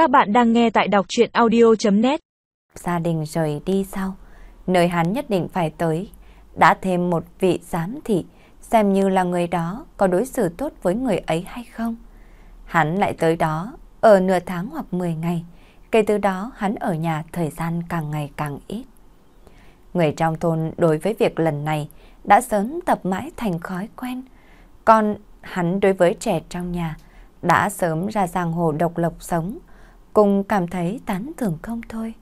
Các bạn đang nghe tại đọc chuyện audio.net Gia đình rời đi sau, nơi hắn nhất định phải tới, đã thêm một vị giám thị, xem như là người đó có đối xử tốt với người ấy hay không. Hắn lại tới đó, ở nửa tháng hoặc 10 ngày, kể từ đó hắn ở nhà thời gian càng ngày càng ít. Người trong thôn đối với việc lần này đã sớm tập mãi thành khói quen, còn hắn đối với trẻ trong nhà đã sớm ra giang hồ độc lập sống, cùng cảm thấy tán thưởng không thôi.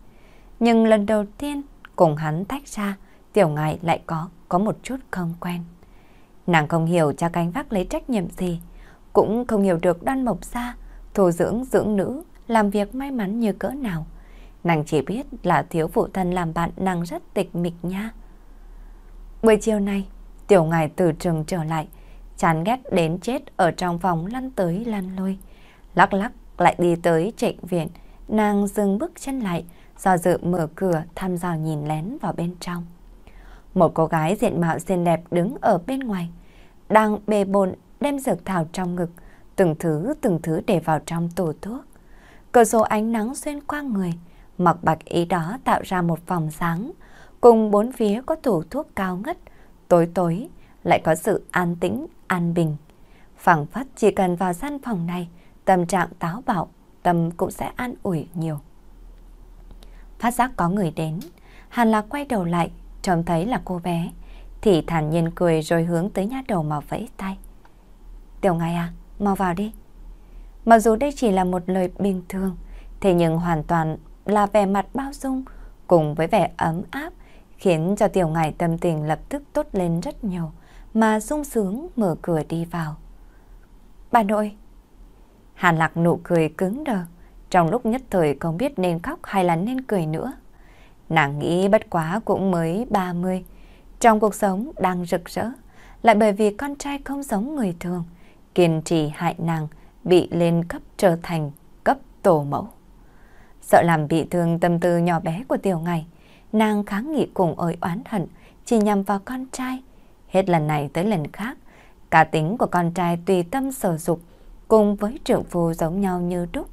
Nhưng lần đầu tiên cùng hắn tách ra, tiểu ngài lại có có một chút không quen. Nàng không hiểu cha cánh vác lấy trách nhiệm gì, cũng không hiểu được đoan mộc gia, thủ dưỡng dưỡng nữ, làm việc may mắn như cỡ nào. Nàng chỉ biết là thiếu phụ thân làm bạn nàng rất tịch mịch nha. Buổi chiều nay, tiểu ngài từ trường trở lại, chán ghét đến chết ở trong phòng lăn tới lăn lui. Lắc lắc lại đi tới trịnh viện, nàng dừng bước chân lại, do dự mở cửa thăm dò nhìn lén vào bên trong. Một cô gái diện mạo xinh đẹp đứng ở bên ngoài, đang bề bồn đem dược thảo trong ngực, từng thứ từng thứ để vào trong tủ thuốc. Cửa sổ ánh nắng xuyên qua người, mặc bạch ý đó tạo ra một phòng sáng, cùng bốn phía có tủ thuốc cao ngất, tối tối lại có sự an tĩnh, an bình. phẳng phất chỉ cần vào gian phòng này, tâm trạng táo bạo, tâm cũng sẽ an ủi nhiều. Phát giác có người đến, Hàn Lạc quay đầu lại, trông thấy là cô bé, thì thản nhiên cười rồi hướng tới nhát đầu mà vẫy tay. Tiểu ngài à, mau vào đi. Mặc dù đây chỉ là một lời bình thường, thế nhưng hoàn toàn là vẻ mặt bao dung cùng với vẻ ấm áp khiến cho tiểu ngài tâm tình lập tức tốt lên rất nhiều mà sung sướng mở cửa đi vào. Bà nội! Hàn lạc nụ cười cứng đờ, trong lúc nhất thời không biết nên khóc hay là nên cười nữa. Nàng nghĩ bất quá cũng mới 30, trong cuộc sống đang rực rỡ, lại bởi vì con trai không giống người thường, kiên trì hại nàng, bị lên cấp trở thành cấp tổ mẫu. Sợ làm bị thương tâm tư nhỏ bé của tiểu ngày, nàng kháng nghị cùng ơi oán hận, chỉ nhằm vào con trai. Hết lần này tới lần khác, cả tính của con trai tùy tâm sở dục, cùng với trưởng phu giống nhau như đúc.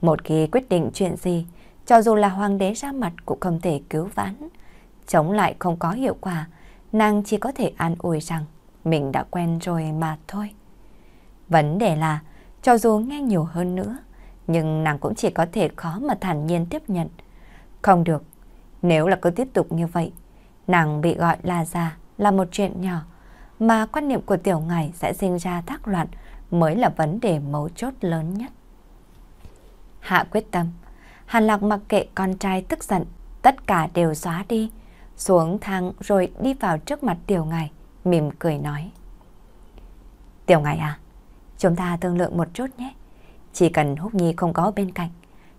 Một khi quyết định chuyện gì, cho dù là hoàng đế ra mặt cũng không thể cứu vãn. Chống lại không có hiệu quả, nàng chỉ có thể an ủi rằng mình đã quen rồi mà thôi. Vấn đề là, cho dù nghe nhiều hơn nữa, nhưng nàng cũng chỉ có thể khó mà thản nhiên tiếp nhận. Không được, nếu là cứ tiếp tục như vậy, nàng bị gọi là già là một chuyện nhỏ, mà quan niệm của tiểu ngài sẽ sinh ra thác loạn mới là vấn đề mấu chốt lớn nhất. Hạ quyết tâm, Hàn Lạc mặc kệ con trai tức giận, tất cả đều xóa đi, xuống thang rồi đi vào trước mặt tiểu ngài, mỉm cười nói. Tiểu ngài à, chúng ta thương lượng một chút nhé. Chỉ cần Húc Nhi không có bên cạnh,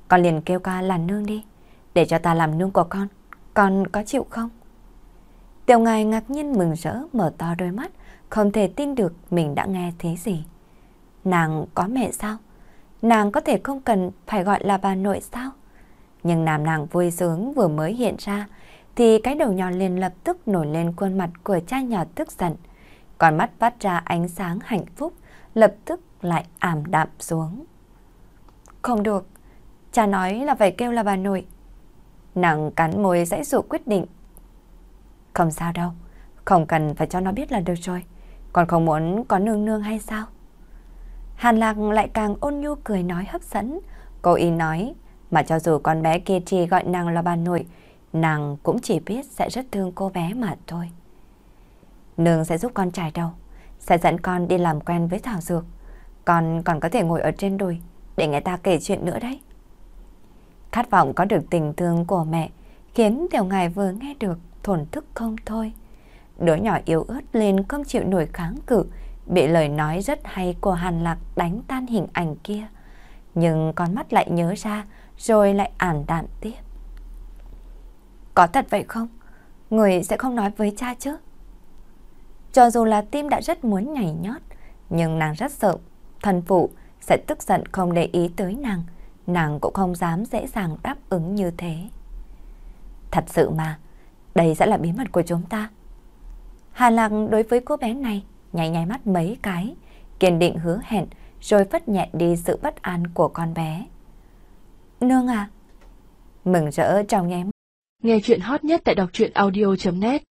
con liền kêu ca làn nương đi, để cho ta làm nương của con. Con có chịu không? Tiểu ngài ngạc nhiên mừng rỡ mở to đôi mắt, không thể tin được mình đã nghe thế gì. Nàng có mẹ sao? Nàng có thể không cần phải gọi là bà nội sao? Nhưng làm nàng vui sướng vừa mới hiện ra, thì cái đầu nhỏ liền lập tức nổi lên khuôn mặt của cha nhỏ tức giận. Còn mắt phát ra ánh sáng hạnh phúc, lập tức lại ảm đạm xuống. Không được, cha nói là phải kêu là bà nội. Nàng cắn môi dãy dụ quyết định. Không sao đâu, không cần phải cho nó biết là được rồi. Còn không muốn có nương nương hay sao? Hàn Lạc lại càng ôn nhu cười nói hấp dẫn. Cô ý nói, mà cho dù con bé kia chỉ gọi nàng là bà nội, nàng cũng chỉ biết sẽ rất thương cô bé mà thôi. Nương sẽ giúp con trải đầu, sẽ dẫn con đi làm quen với thảo dược. Con còn có thể ngồi ở trên đùi để người ta kể chuyện nữa đấy. Khát vọng có được tình thương của mẹ khiến tiểu ngài vừa nghe được thổn thức không thôi. Đứa nhỏ yếu ớt lên không chịu nổi kháng cự, bị lời nói rất hay của Hàn Lạc đánh tan hình ảnh kia. Nhưng con mắt lại nhớ ra rồi lại ảm đạm tiếp. Có thật vậy không? Người sẽ không nói với cha chứ? Cho dù là tim đã rất muốn nhảy nhót, nhưng nàng rất sợ thần phụ sẽ tức giận không để ý tới nàng, nàng cũng không dám dễ dàng đáp ứng như thế. Thật sự mà, đây sẽ là bí mật của chúng ta. Hà Lạc đối với cô bé này nháy nháy mắt mấy cái, kiên định hứa hẹn rồi phất nhẹ đi sự bất an của con bé. nương à? Mừng rỡ trong nháy mắt. Nghe chuyện hot nhất tại đọc truyện audio.net